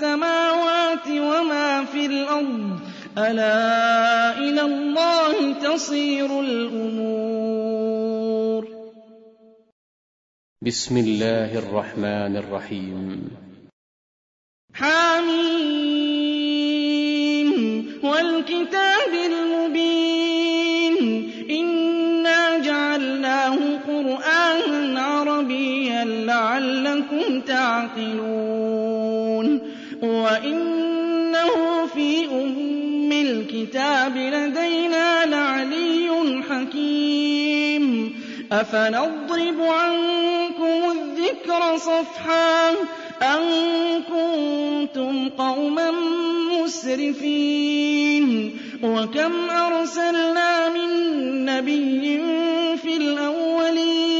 السماوات وما في الأرض ألا إلى الله تصير الأمور. بسم الله الرحمن الرحيم. حميم والكتاب المبين. إنا جعلناه قرآنا عربيا لعلكم تعقلون. وَإِنَّهُ فِي أُمِّ الْكِتَابِ لَدَيْنَا لَعَلِيٌّ حَكِيمٌ أَفَنَضْرِبُ عَنكُمُ الذِّكْرَ صَفْحًا أَن كُنتُمْ قَوْمًا مُسْرِفِينَ وَكَمْ أَرْسَلْنَا مِن نَّبِيٍّ فِي الْأَوَّلِينَ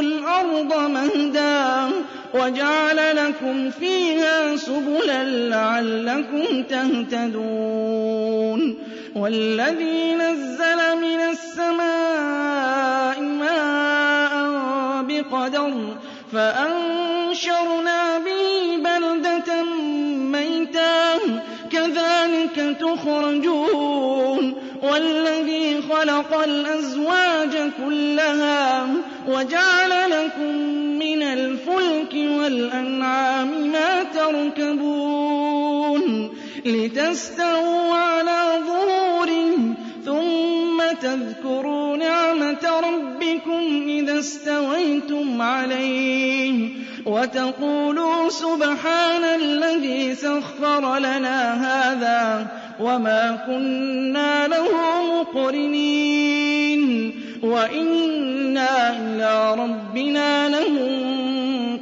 الْأَرْضَ مَهْدًا وَجَعَلَ لَكُمْ فِيهَا سُبُلًا لَّعَلَّكُمْ تَهْتَدُونَ وَالَّذِي نَزَّلَ مِنَ السَّمَاءِ مَاءً بِقَدَرٍ فَأَنشَرْنَا بِهِ بَلْدَةً مَّيْتًا كَذَلِكَ تُخْرَجُونَ وَالَّذِي خَلَقَ الْأَزْوَاجَ كُلَّهَا وَجَعَلَ لكم من الفلك والأنعام ما تركبون لتستووا على ظهوره ثم تذكروا نعمة ربكم إذا استويتم عليه وتقولوا سبحان الذي سخر لنا هذا وما كنا له مقرنين وإنا إلى ربنا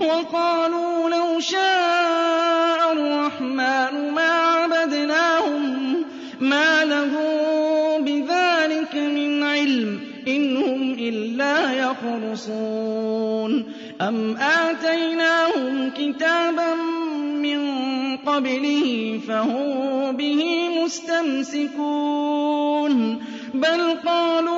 وَقَالُوا لَوْ شَاءَ الرَّحْمَٰنُ مَا عَبَدْنَاهُم مَّا لَهُم بِذَٰلِكَ مِنْ عِلْمٍ ۖ إِنْ هُمْ إِلَّا يَخْرُصُونَ أَمْ آتَيْنَاهُمْ كِتَابًا مِّن قَبْلِهِ فَهُم بِهِ مُسْتَمْسِكُونَ. بَلْ قَالُوا